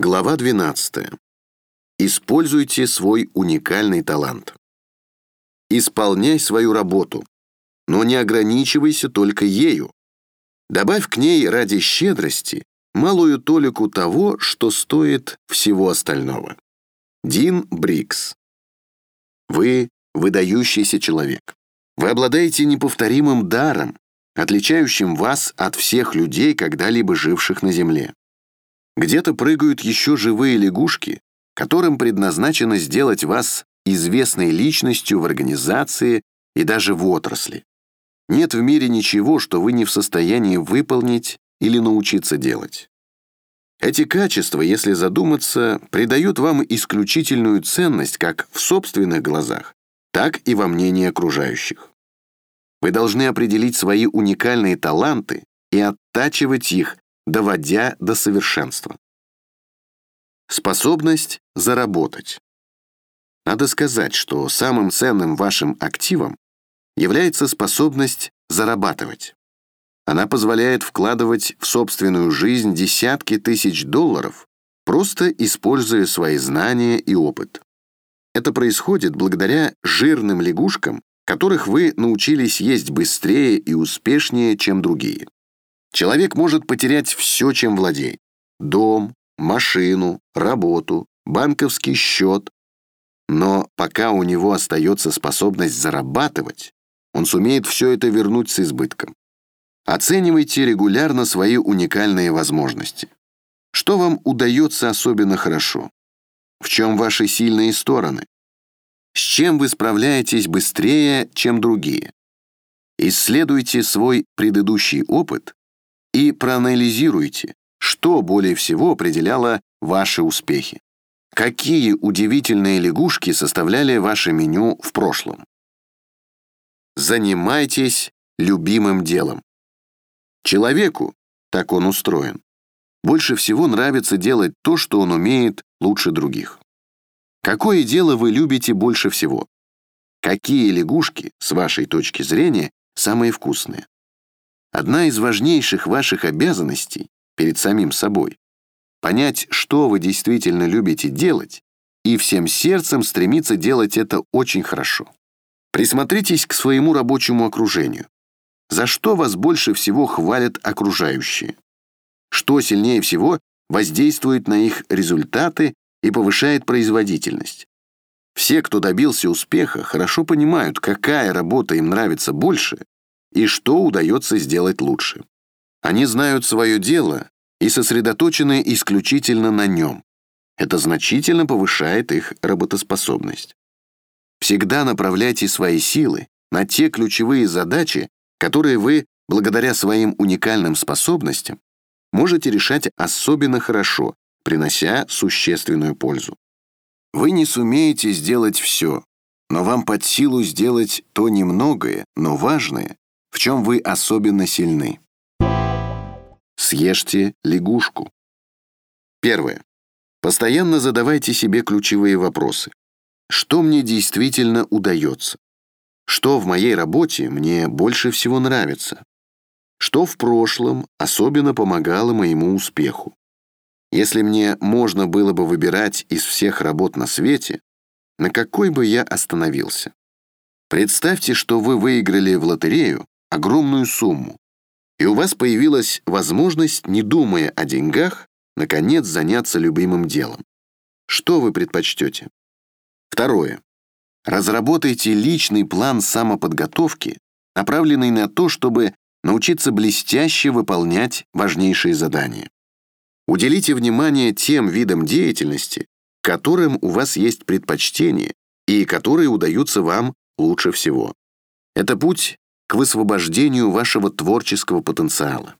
Глава 12. Используйте свой уникальный талант. Исполняй свою работу, но не ограничивайся только ею. Добавь к ней ради щедрости малую толику того, что стоит всего остального. Дин Брикс. Вы выдающийся человек. Вы обладаете неповторимым даром, отличающим вас от всех людей, когда-либо живших на Земле. Где-то прыгают еще живые лягушки, которым предназначено сделать вас известной личностью в организации и даже в отрасли. Нет в мире ничего, что вы не в состоянии выполнить или научиться делать. Эти качества, если задуматься, придают вам исключительную ценность как в собственных глазах, так и во мнении окружающих. Вы должны определить свои уникальные таланты и оттачивать их доводя до совершенства. Способность заработать. Надо сказать, что самым ценным вашим активом является способность зарабатывать. Она позволяет вкладывать в собственную жизнь десятки тысяч долларов, просто используя свои знания и опыт. Это происходит благодаря жирным лягушкам, которых вы научились есть быстрее и успешнее, чем другие. Человек может потерять все, чем владеет. Дом, машину, работу, банковский счет. Но пока у него остается способность зарабатывать, он сумеет все это вернуть с избытком. Оценивайте регулярно свои уникальные возможности. Что вам удается особенно хорошо? В чем ваши сильные стороны? С чем вы справляетесь быстрее, чем другие? Исследуйте свой предыдущий опыт и проанализируйте, что более всего определяло ваши успехи. Какие удивительные лягушки составляли ваше меню в прошлом? Занимайтесь любимым делом. Человеку, так он устроен, больше всего нравится делать то, что он умеет лучше других. Какое дело вы любите больше всего? Какие лягушки, с вашей точки зрения, самые вкусные? Одна из важнейших ваших обязанностей перед самим собой — понять, что вы действительно любите делать, и всем сердцем стремиться делать это очень хорошо. Присмотритесь к своему рабочему окружению. За что вас больше всего хвалят окружающие? Что сильнее всего воздействует на их результаты и повышает производительность? Все, кто добился успеха, хорошо понимают, какая работа им нравится больше и что удается сделать лучше. Они знают свое дело и сосредоточены исключительно на нем. Это значительно повышает их работоспособность. Всегда направляйте свои силы на те ключевые задачи, которые вы, благодаря своим уникальным способностям, можете решать особенно хорошо, принося существенную пользу. Вы не сумеете сделать все, но вам под силу сделать то немногое, но важное, в чем вы особенно сильны? Съешьте лягушку. Первое. Постоянно задавайте себе ключевые вопросы. Что мне действительно удается? Что в моей работе мне больше всего нравится? Что в прошлом особенно помогало моему успеху? Если мне можно было бы выбирать из всех работ на свете, на какой бы я остановился? Представьте, что вы выиграли в лотерею огромную сумму, и у вас появилась возможность, не думая о деньгах, наконец заняться любимым делом. Что вы предпочтете? Второе. Разработайте личный план самоподготовки, направленный на то, чтобы научиться блестяще выполнять важнейшие задания. Уделите внимание тем видам деятельности, которым у вас есть предпочтение и которые удаются вам лучше всего. Это путь к высвобождению вашего творческого потенциала.